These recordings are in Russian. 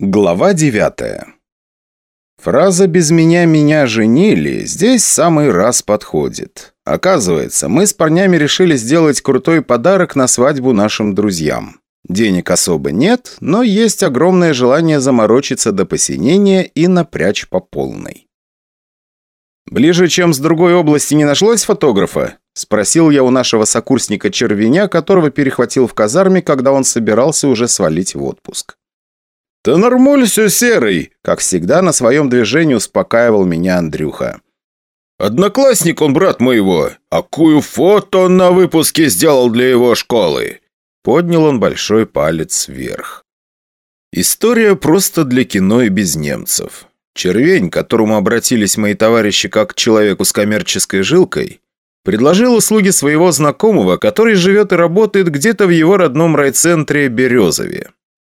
Глава девятая. Фраза «без меня меня женили» здесь самый раз подходит. Оказывается, мы с парнями решили сделать крутой подарок на свадьбу нашим друзьям. Денег особо нет, но есть огромное желание заморочиться до посинения и напрячь по полной. «Ближе, чем с другой области не нашлось фотографа?» – спросил я у нашего сокурсника Червеня, которого перехватил в казарме, когда он собирался уже свалить в отпуск. «Да нормуль все серый!» Как всегда, на своем движении успокаивал меня Андрюха. «Одноклассник он, брат моего! А какую фото он на выпуске сделал для его школы!» Поднял он большой палец вверх. История просто для кино и без немцев. Червень, к которому обратились мои товарищи как к человеку с коммерческой жилкой, предложил услуги своего знакомого, который живет и работает где-то в его родном райцентре Березове.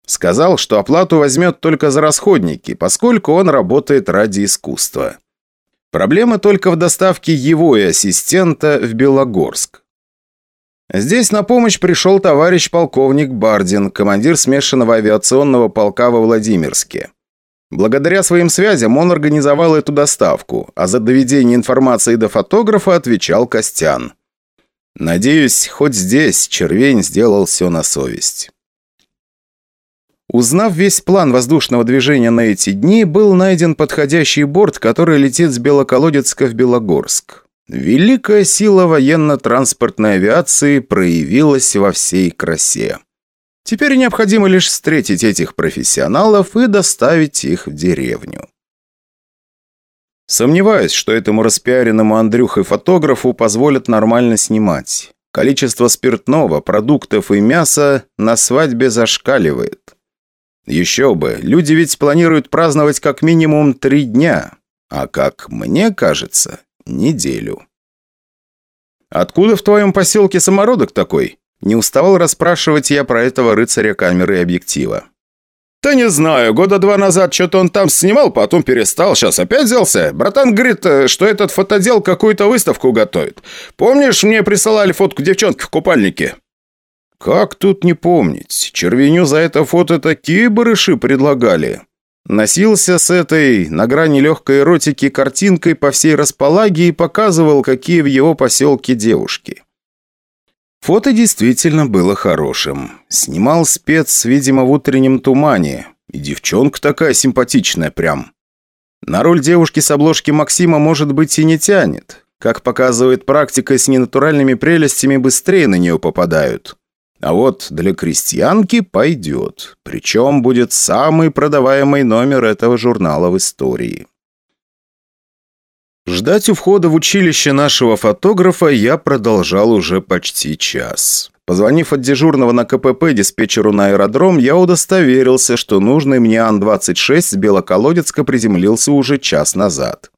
Сказал, что оплату возьмет только за расходники, поскольку он работает ради искусства. Проблема только в доставке его и ассистента в Белогорск. Здесь на помощь пришел товарищ полковник Бардин, командир смешанного авиационного полка во Владимирске. Благодаря своим связям он организовал эту доставку, а за доведение информации до фотографа отвечал Костян. Надеюсь, хоть здесь Червень сделал все на совесть. Узнав весь план воздушного движения на эти дни, был найден подходящий борт, который летит с Белоколодецка в Белогорск. Великая сила военно-транспортной авиации проявилась во всей красе. Теперь необходимо лишь встретить этих профессионалов и доставить их в деревню. Сомневаюсь, что этому распиаренному Андрюхой-фотографу позволят нормально снимать. Количество спиртного, продуктов и мяса на свадьбе зашкаливает. Еще бы, люди ведь планируют праздновать как минимум три дня, а как мне кажется, неделю. «Откуда в твоем поселке самородок такой?» Не уставал расспрашивать я про этого рыцаря камеры и объектива. «Да не знаю, года два назад что-то он там снимал, потом перестал, сейчас опять взялся. Братан говорит, э, что этот фотодел какую-то выставку готовит. Помнишь, мне присылали фотку девчонки в купальнике?» Как тут не помнить? Червеню за это фото такие барыши предлагали. Носился с этой, на грани легкой эротики, картинкой по всей располаге и показывал, какие в его поселке девушки. Фото действительно было хорошим. Снимал спец, видимо, в утреннем тумане. И девчонка такая симпатичная прям. На роль девушки с обложки Максима, может быть, и не тянет. Как показывает практика, с ненатуральными прелестями быстрее на нее попадают. А вот для крестьянки пойдет. Причем будет самый продаваемый номер этого журнала в истории. Ждать у входа в училище нашего фотографа я продолжал уже почти час. Позвонив от дежурного на КПП диспетчеру на аэродром, я удостоверился, что нужный мне Ан-26 с Белоколодецка приземлился уже час назад.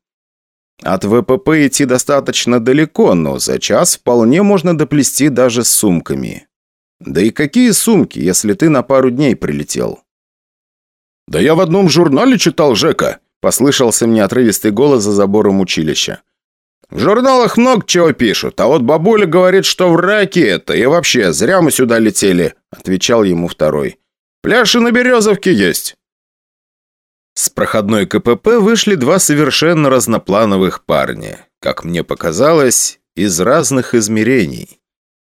От ВПП идти достаточно далеко, но за час вполне можно доплести даже с сумками. Да и какие сумки, если ты на пару дней прилетел? «Да я в одном журнале читал, Жека», – послышался мне отрывистый голос за забором училища. «В журналах много чего пишут, а вот бабуля говорит, что в раке это, и вообще, зря мы сюда летели», – отвечал ему второй. «Пляж на Березовке есть». С проходной КПП вышли два совершенно разноплановых парня, как мне показалось, из разных измерений.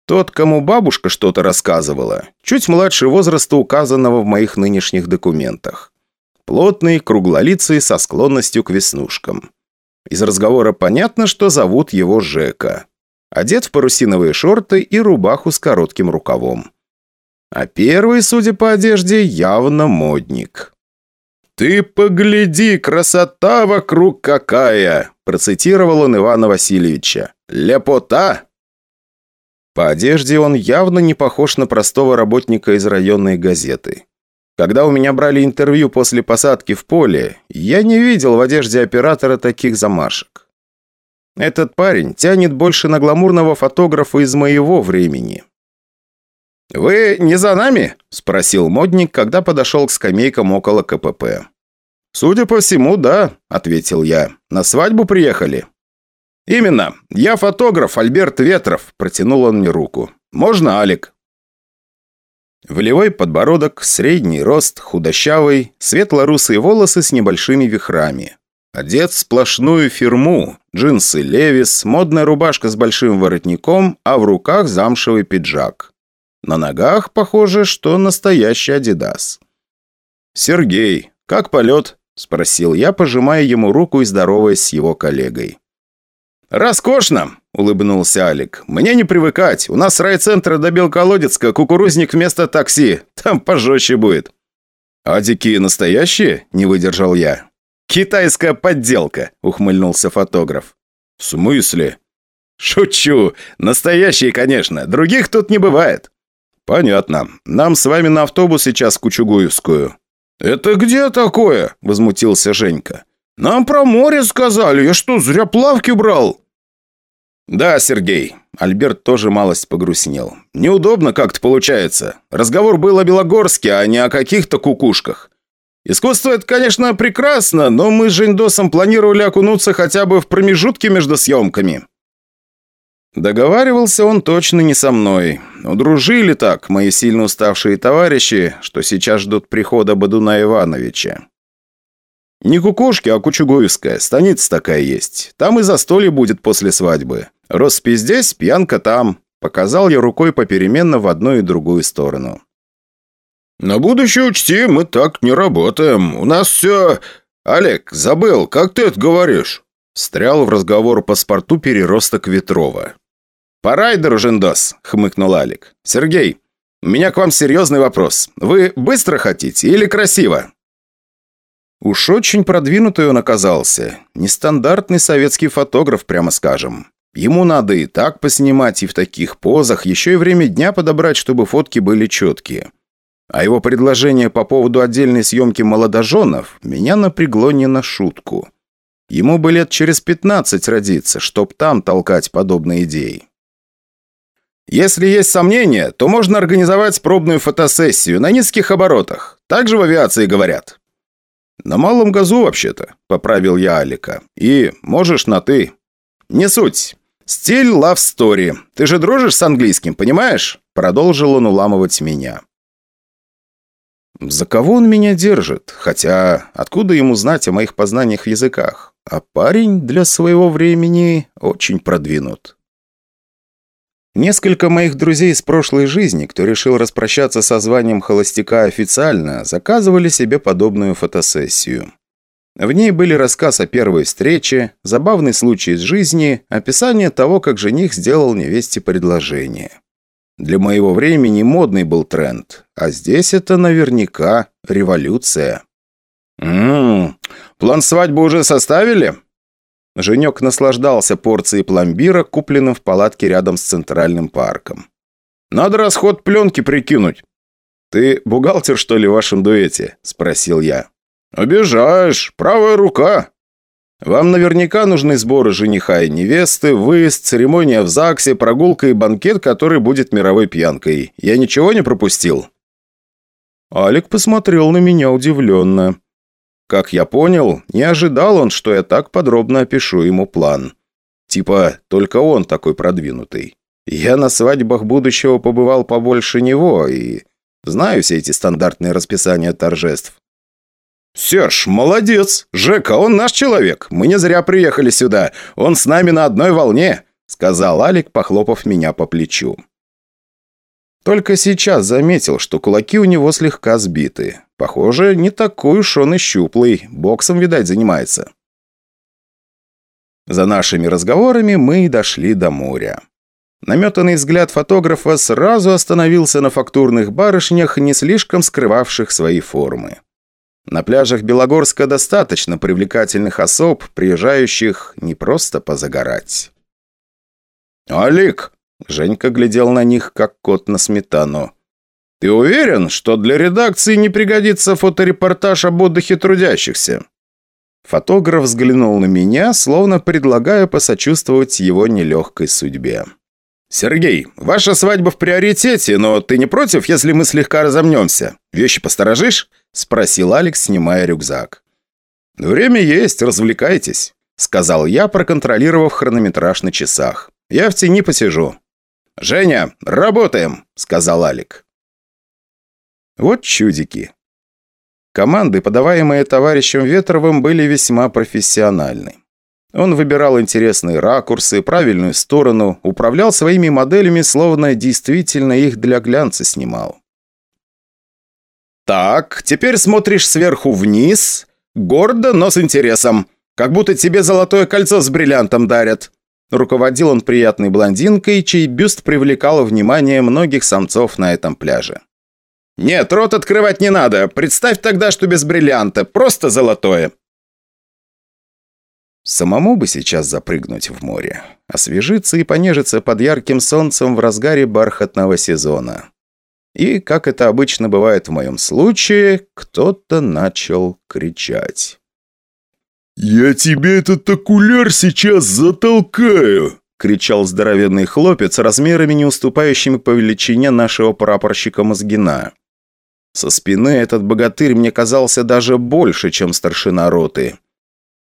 Тот, кому бабушка что-то рассказывала, чуть младше возраста, указанного в моих нынешних документах. Плотный, круглолицый, со склонностью к веснушкам. Из разговора понятно, что зовут его Жека. Одет в парусиновые шорты и рубаху с коротким рукавом. А первый, судя по одежде, явно модник. «Ты погляди, красота вокруг какая!» процитировал он Ивана Васильевича. «Лепота!» По одежде он явно не похож на простого работника из районной газеты. Когда у меня брали интервью после посадки в поле, я не видел в одежде оператора таких замашек. Этот парень тянет больше на гламурного фотографа из моего времени. «Вы не за нами?» – спросил модник, когда подошел к скамейкам около КПП. «Судя по всему, да», – ответил я. «На свадьбу приехали?» «Именно. Я фотограф Альберт Ветров», – протянул он мне руку. «Можно, Алик?» Волевой подбородок, средний рост, худощавый, светло-русые волосы с небольшими вихрами. Одет в сплошную фирму, джинсы Левис, модная рубашка с большим воротником, а в руках замшевый пиджак. На ногах, похоже, что настоящий Адидас. «Сергей, как полет?» – спросил я, пожимая ему руку и здороваясь с его коллегой. «Роскошно!» – улыбнулся Алик. «Мне не привыкать. У нас райцентра до Белколодецка кукурузник вместо такси. Там пожестче будет». «Адики настоящие?» – не выдержал я. «Китайская подделка», – ухмыльнулся фотограф. «В смысле?» «Шучу. Настоящие, конечно. Других тут не бывает». «Понятно. Нам с вами на автобус сейчас Кучугуевскую». «Это где такое?» – возмутился Женька. «Нам про море сказали. Я что, зря плавки брал?» «Да, Сергей». Альберт тоже малость погрустнел. «Неудобно как-то получается. Разговор был о Белогорске, а не о каких-то кукушках. Искусство – это, конечно, прекрасно, но мы с Жендосом планировали окунуться хотя бы в промежутки между съемками». Договаривался он точно не со мной. Удружили так мои сильно уставшие товарищи, что сейчас ждут прихода Бадуна Ивановича. Не кукушки, а Кучугуевская. Станица такая есть. Там и застолье будет после свадьбы. Роспись здесь, пьянка там. Показал я рукой попеременно в одну и другую сторону. «На будущее учти, мы так не работаем. У нас все...» «Олег, забыл, как ты это говоришь?» Стрял в разговор паспорту переросток Ветрова. «По райдеру, Жендос», — хмыкнул Алик. «Сергей, у меня к вам серьезный вопрос. Вы быстро хотите или красиво?» Уж очень продвинутый он оказался. Нестандартный советский фотограф, прямо скажем. Ему надо и так поснимать, и в таких позах, еще и время дня подобрать, чтобы фотки были четкие. А его предложение по поводу отдельной съемки молодоженов меня напрягло не на шутку. Ему бы лет через 15 родиться, чтоб там толкать подобные идеи. Если есть сомнения, то можно организовать пробную фотосессию на низких оборотах. Так же в авиации говорят. «На малом газу, вообще-то», — поправил я Алика. «И можешь на «ты». Не суть. Стиль love story. Ты же дружишь с английским, понимаешь?» Продолжил он уламывать меня. За кого он меня держит? Хотя, откуда ему знать о моих познаниях в языках? А парень для своего времени очень продвинут. Несколько моих друзей из прошлой жизни, кто решил распрощаться со званием холостяка официально, заказывали себе подобную фотосессию. В ней были рассказ о первой встрече, забавный случай из жизни, описание того, как жених сделал невесте предложение. Для моего времени модный был тренд, а здесь это наверняка революция. «Ммм, план свадьбы уже составили?» Женек наслаждался порцией пломбира, купленным в палатке рядом с Центральным парком. «Надо расход пленки прикинуть». «Ты бухгалтер, что ли, в вашем дуэте?» – спросил я. «Обижаешь. Правая рука». «Вам наверняка нужны сборы жениха и невесты, выезд, церемония в ЗАГСе, прогулка и банкет, который будет мировой пьянкой. Я ничего не пропустил?» Алик посмотрел на меня удивленно. Как я понял, не ожидал он, что я так подробно опишу ему план. Типа, только он такой продвинутый. Я на свадьбах будущего побывал побольше него и знаю все эти стандартные расписания торжеств. «Серж, молодец! Жека, он наш человек. Мы не зря приехали сюда. Он с нами на одной волне», — сказал Алик, похлопав меня по плечу. Только сейчас заметил, что кулаки у него слегка сбиты. Похоже, не такой уж он и щуплый. Боксом, видать, занимается. За нашими разговорами мы и дошли до моря. Наметанный взгляд фотографа сразу остановился на фактурных барышнях, не слишком скрывавших свои формы. На пляжах Белогорска достаточно привлекательных особ, приезжающих не просто позагорать. «Алик!» Женька глядел на них, как кот на сметану. «Ты уверен, что для редакции не пригодится фоторепортаж об отдыхе трудящихся?» Фотограф взглянул на меня, словно предлагая посочувствовать его нелегкой судьбе. «Сергей, ваша свадьба в приоритете, но ты не против, если мы слегка разомнемся? Вещи посторожишь?» – спросил Алекс, снимая рюкзак. «Время есть, развлекайтесь», – сказал я, проконтролировав хронометраж на часах. «Я в тени посижу». «Женя, работаем!» – сказал Алик. Вот чудики. Команды, подаваемые товарищем Ветровым, были весьма профессиональны. Он выбирал интересные ракурсы, правильную сторону, управлял своими моделями, словно действительно их для глянца снимал. «Так, теперь смотришь сверху вниз, гордо, но с интересом, как будто тебе золотое кольцо с бриллиантом дарят». Руководил он приятной блондинкой, чей бюст привлекал внимание многих самцов на этом пляже. «Нет, рот открывать не надо. Представь тогда, что без бриллианта. Просто золотое». Самому бы сейчас запрыгнуть в море, освежиться и понежиться под ярким солнцем в разгаре бархатного сезона. И, как это обычно бывает в моем случае, кто-то начал кричать. «Я тебе этот окуляр сейчас затолкаю!» — кричал здоровенный хлопец, размерами не уступающими по величине нашего прапорщика Мозгина. Со спины этот богатырь мне казался даже больше, чем старшина роты.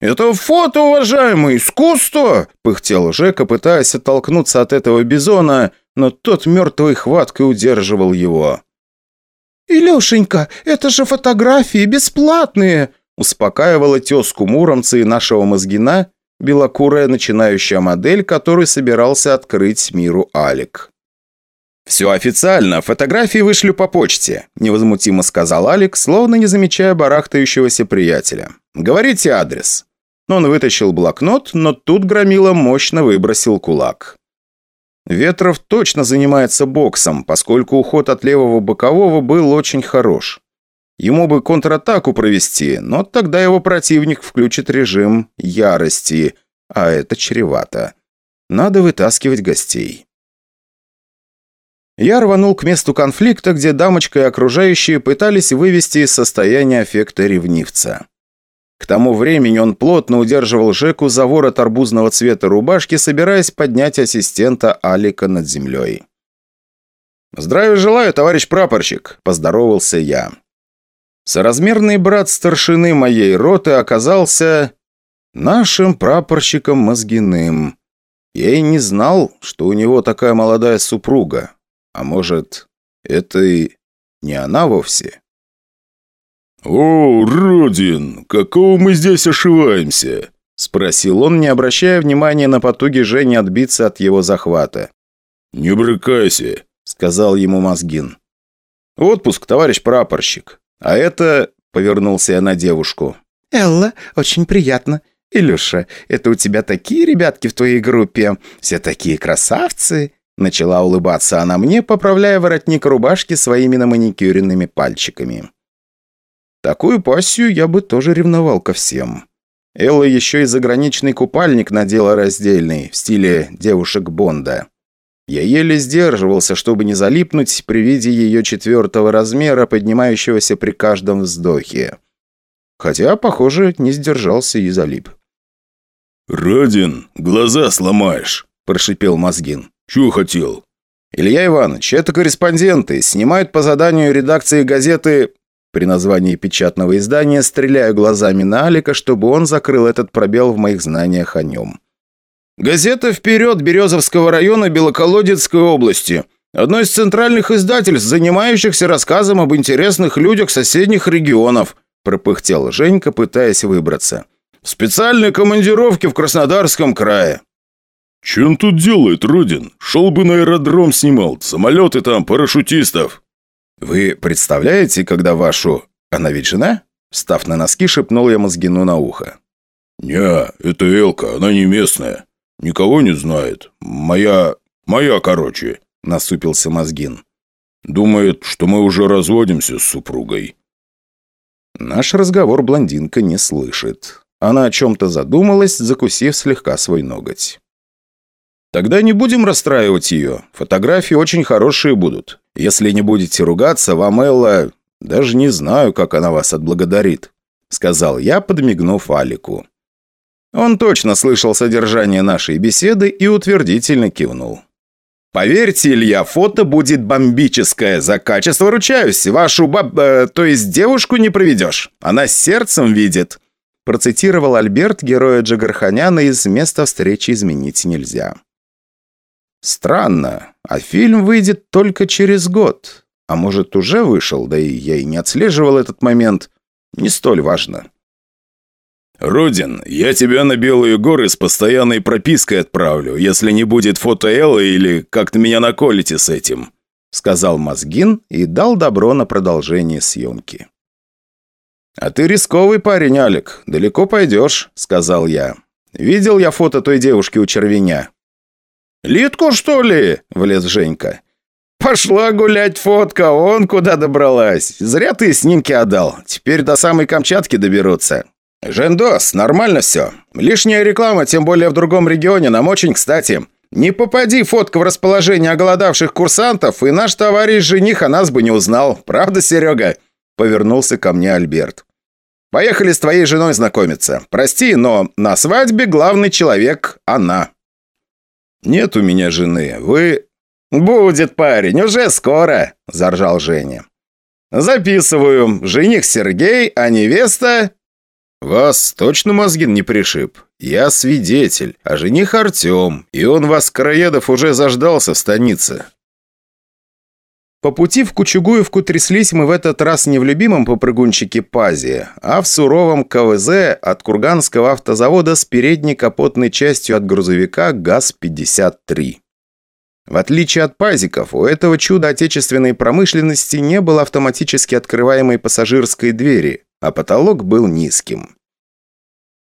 «Это фото, уважаемый, искусство!» – пыхтел Жека, пытаясь оттолкнуться от этого бизона, но тот мертвой хваткой удерживал его. «Илюшенька, это же фотографии бесплатные!» – успокаивала тезку Муромца и нашего Мозгина, белокурая начинающая модель, которую собирался открыть миру Алик. «Все официально, фотографии вышли по почте», – невозмутимо сказал Алик, словно не замечая барахтающегося приятеля. «Говорите адрес». Он вытащил блокнот, но тут Громила мощно выбросил кулак. Ветров точно занимается боксом, поскольку уход от левого бокового был очень хорош. Ему бы контратаку провести, но тогда его противник включит режим ярости, а это чревато. Надо вытаскивать гостей. Я рванул к месту конфликта, где дамочка и окружающие пытались вывести из состояния аффекта ревнивца. К тому времени он плотно удерживал Жеку за ворот арбузного цвета рубашки, собираясь поднять ассистента Алика над землей. «Здравия желаю, товарищ прапорщик», – поздоровался я. Соразмерный брат старшины моей роты оказался нашим прапорщиком Мозгиным. Я и не знал, что у него такая молодая супруга. А может, это и не она вовсе? «О, Родин, какого мы здесь ошиваемся?» – спросил он, не обращая внимания на потуги Жени отбиться от его захвата. «Не брыкайся», – сказал ему Мозгин. «Отпуск, товарищ прапорщик. А это...» – повернулся я на девушку. «Элла, очень приятно. Илюша, это у тебя такие ребятки в твоей группе? Все такие красавцы!» Начала улыбаться она мне, поправляя воротник рубашки своими наманикюренными пальчиками. Такую пассию я бы тоже ревновал ко всем. Элла еще и заграничный купальник надела раздельный, в стиле девушек Бонда. Я еле сдерживался, чтобы не залипнуть при виде ее четвертого размера, поднимающегося при каждом вздохе. Хотя, похоже, не сдержался и залип. «Родин, глаза сломаешь», – прошипел Мозгин. «Чего хотел?» «Илья Иванович, это корреспонденты, снимают по заданию редакции газеты при названии печатного издания стреляю глазами на Алика, чтобы он закрыл этот пробел в моих знаниях о нем. «Газета «Вперед» Березовского района Белоколодецкой области. Одно из центральных издательств, занимающихся рассказом об интересных людях соседних регионов», пропыхтел Женька, пытаясь выбраться. «В специальной командировке в Краснодарском крае». «Че он тут делает, Родин? Шел бы на аэродром снимал, самолеты там, парашютистов». «Вы представляете, когда вашу... Она ведь жена?» Став на носки, шепнул я Мозгину на ухо. «Не, это Элка, она не местная. Никого не знает. Моя... моя, короче», – насупился Мозгин. «Думает, что мы уже разводимся с супругой». Наш разговор блондинка не слышит. Она о чем-то задумалась, закусив слегка свой ноготь. Тогда не будем расстраивать ее. Фотографии очень хорошие будут. Если не будете ругаться, вам Элла... Даже не знаю, как она вас отблагодарит», — сказал я, подмигнув Алику. Он точно слышал содержание нашей беседы и утвердительно кивнул. «Поверьте, Илья, фото будет бомбическое. За качество ручаюсь. Вашу баб... Э, то есть девушку не проведешь. Она сердцем видит». Процитировал Альберт героя Джигарханяна из «Места встречи изменить нельзя». Странно, а фильм выйдет только через год. А может, уже вышел, да и я и не отслеживал этот момент. Не столь важно. «Рудин, я тебя на Белые горы с постоянной пропиской отправлю, если не будет фото Эллы или как-то меня наколите с этим», сказал Мозгин и дал добро на продолжение съемки. «А ты рисковый парень, Алик. Далеко пойдешь», — сказал я. «Видел я фото той девушки у червеня». «Литку, что ли?» — влез Женька. «Пошла гулять фотка, он куда добралась. Зря ты снимки отдал. Теперь до самой Камчатки доберутся». «Жендос, нормально все. Лишняя реклама, тем более в другом регионе, нам очень кстати. Не попади фотка в расположение оголодавших курсантов, и наш товарищ-жених о нас бы не узнал. Правда, Серега?» Повернулся ко мне Альберт. «Поехали с твоей женой знакомиться. Прости, но на свадьбе главный человек – она». «Нет у меня жены. Вы...» «Будет, парень, уже скоро», – заржал Женя. «Записываю. Жених Сергей, а невеста...» «Вас точно Мозгин не пришиб? Я свидетель, а жених Артем, и он вас, Караедов, уже заждался в станице». По пути в Кучугуевку тряслись мы в этот раз не в любимом попрыгунчике Пазе, а в суровом КВЗ от Курганского автозавода с передней капотной частью от грузовика ГАЗ-53. В отличие от пазиков, у этого чуда отечественной промышленности не было автоматически открываемой пассажирской двери, а потолок был низким.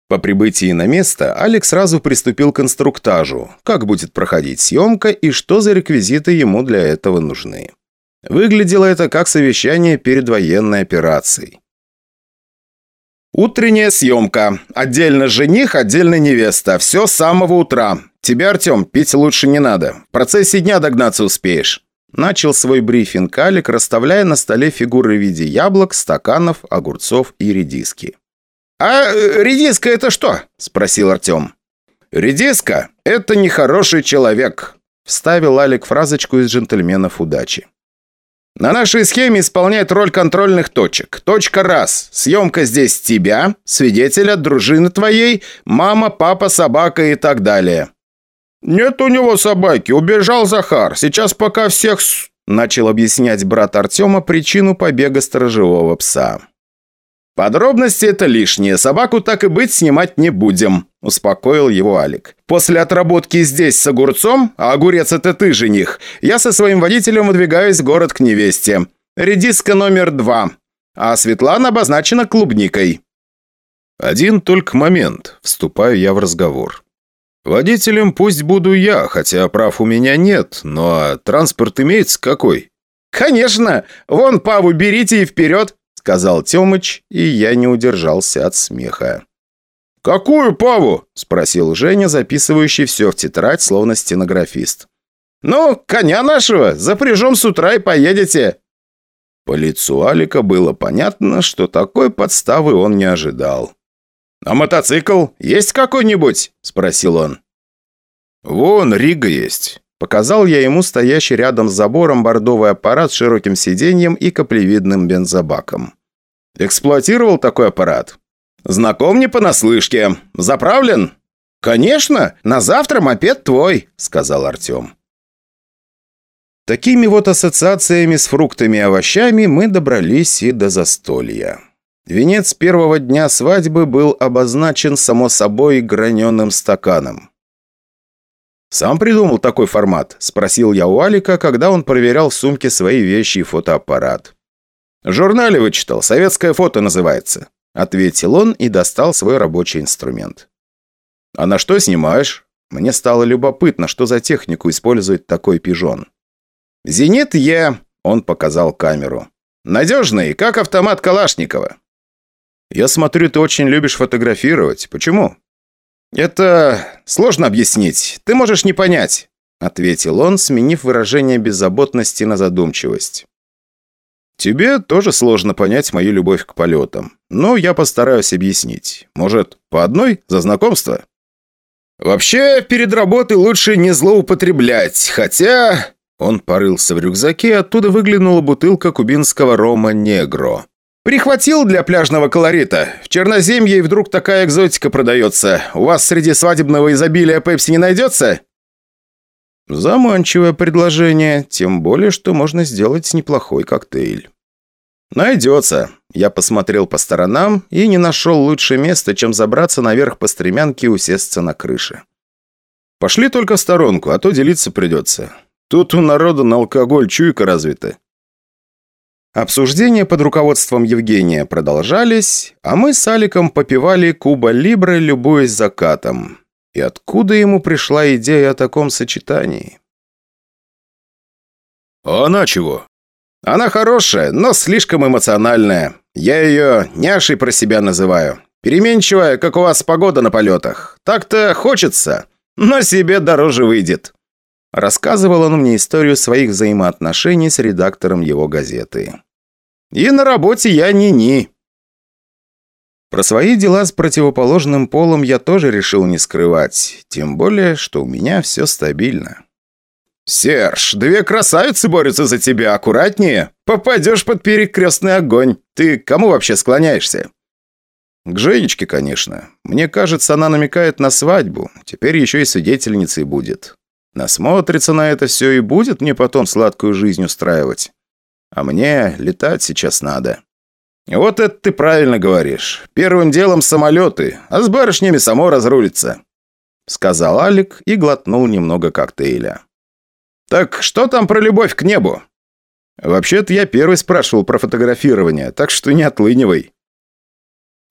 По прибытии на место Алекс сразу приступил к инструктажу, как будет проходить съемка и что за реквизиты ему для этого нужны. Выглядело это как совещание перед военной операцией. «Утренняя съемка. Отдельно жених, отдельно невеста. Все с самого утра. Тебе, Артем, пить лучше не надо. В процессе дня догнаться успеешь». Начал свой брифинг Алик, расставляя на столе фигуры в виде яблок, стаканов, огурцов и редиски. «А э, редиска это что?» – спросил Артем. «Редиска – это нехороший человек», – вставил Алик фразочку из «Джентльменов удачи». На нашей схеме исполняет роль контрольных точек. Точка раз. Съемка здесь тебя, свидетеля, дружины твоей, мама, папа, собака и так далее. «Нет у него собаки, убежал Захар. Сейчас пока всех с...» Начал объяснять брат Артема причину побега сторожевого пса. «Подробности это лишнее. Собаку так и быть снимать не будем», – успокоил его Алик. «После отработки здесь с огурцом, а огурец это ты, жених, я со своим водителем выдвигаюсь в город к невесте. Редиска номер два. А Светлана обозначена клубникой». «Один только момент. Вступаю я в разговор. Водителем пусть буду я, хотя прав у меня нет, но транспорт имеется какой?» «Конечно! Вон Паву берите и вперед!» сказал Темыч, и я не удержался от смеха. «Какую Паву?» – спросил Женя, записывающий все в тетрадь, словно стенографист. «Ну, коня нашего, запряжем с утра и поедете». По лицу Алика было понятно, что такой подставы он не ожидал. «А мотоцикл есть какой-нибудь?» – спросил он. «Вон, Рига есть». Показал я ему стоящий рядом с забором бордовый аппарат с широким сиденьем и каплевидным бензобаком. «Эксплуатировал такой аппарат?» «Знаком не понаслышке. Заправлен?» «Конечно. На завтра мопед твой», — сказал Артем. Такими вот ассоциациями с фруктами и овощами мы добрались и до застолья. Венец первого дня свадьбы был обозначен, само собой, граненым стаканом. «Сам придумал такой формат?» – спросил я у Алика, когда он проверял в сумке свои вещи и фотоаппарат. «В журнале вычитал. Советское фото называется», – ответил он и достал свой рабочий инструмент. «А на что снимаешь?» Мне стало любопытно, что за технику использует такой пижон. «Зенит Е», – он показал камеру. «Надежный, как автомат Калашникова». «Я смотрю, ты очень любишь фотографировать. Почему?» «Это сложно объяснить. Ты можешь не понять», — ответил он, сменив выражение беззаботности на задумчивость. «Тебе тоже сложно понять мою любовь к полетам. Но я постараюсь объяснить. Может, по одной за знакомство?» «Вообще, перед работой лучше не злоупотреблять, хотя...» Он порылся в рюкзаке, оттуда выглянула бутылка кубинского рома «Негро». «Прихватил для пляжного колорита. В Черноземье и вдруг такая экзотика продается. У вас среди свадебного изобилия пепси не найдется?» Заманчивое предложение, тем более, что можно сделать неплохой коктейль. «Найдется». Я посмотрел по сторонам и не нашел лучше места, чем забраться наверх по стремянке и усесться на крыше. «Пошли только в сторонку, а то делиться придется. Тут у народа на алкоголь чуйка развита». Обсуждения под руководством Евгения продолжались, а мы с Аликом попивали Куба Либре, любуясь закатом. И откуда ему пришла идея о таком сочетании? «А она чего?» «Она хорошая, но слишком эмоциональная. Я ее няшей про себя называю. Переменчивая, как у вас погода на полетах. Так-то хочется, но себе дороже выйдет». Рассказывал он мне историю своих взаимоотношений с редактором его газеты. «И на работе я ни-ни». Про свои дела с противоположным полом я тоже решил не скрывать, тем более, что у меня все стабильно. «Серж, две красавицы борются за тебя, аккуратнее. Попадешь под перекрестный огонь. Ты к кому вообще склоняешься?» «К Женечке, конечно. Мне кажется, она намекает на свадьбу. Теперь еще и свидетельницей будет. Насмотрится на это все и будет мне потом сладкую жизнь устраивать. А мне летать сейчас надо. Вот это ты правильно говоришь. Первым делом самолеты, а с барышнями само разрулится. Сказал Алик и глотнул немного коктейля. Так что там про любовь к небу? Вообще-то я первый спрашивал про фотографирование, так что не отлынивай.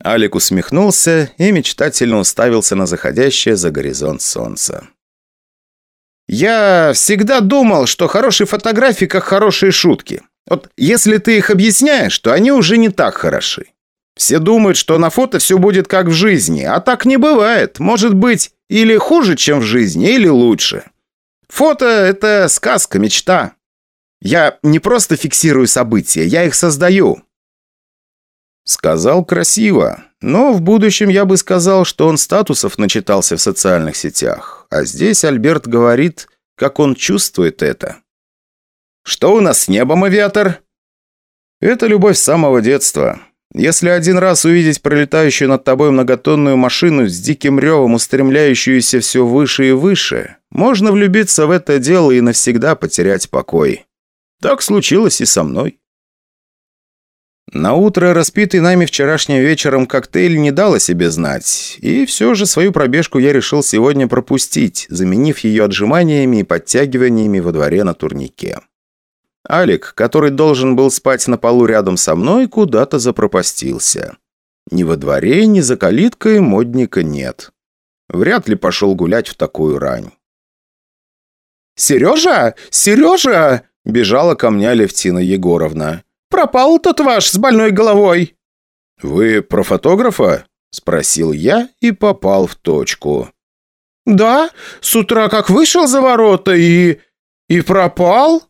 Алик усмехнулся и мечтательно уставился на заходящее за горизонт солнца. «Я всегда думал, что хорошие фотографии как хорошие шутки. Вот если ты их объясняешь, то они уже не так хороши. Все думают, что на фото все будет как в жизни, а так не бывает. Может быть, или хуже, чем в жизни, или лучше. Фото – это сказка, мечта. Я не просто фиксирую события, я их создаю». Сказал красиво, но в будущем я бы сказал, что он статусов начитался в социальных сетях. А здесь Альберт говорит, как он чувствует это. «Что у нас с небом, авиатор?» «Это любовь с самого детства. Если один раз увидеть пролетающую над тобой многотонную машину с диким ревом, устремляющуюся все выше и выше, можно влюбиться в это дело и навсегда потерять покой. Так случилось и со мной». На утро распитый нами вчерашним вечером коктейль не дал себе знать, и все же свою пробежку я решил сегодня пропустить, заменив ее отжиманиями и подтягиваниями во дворе на турнике. Алик, который должен был спать на полу рядом со мной, куда-то запропастился. Ни во дворе, ни за калиткой модника нет. Вряд ли пошел гулять в такую рань. «Сережа! Сережа!» – бежала ко мне Левтина Егоровна. Пропал тот ваш с больной головой!» «Вы про фотографа?» – спросил я и попал в точку. «Да, с утра как вышел за ворота и... и пропал?»